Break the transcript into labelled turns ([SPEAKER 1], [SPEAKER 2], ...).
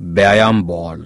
[SPEAKER 1] व्यायाम बॉल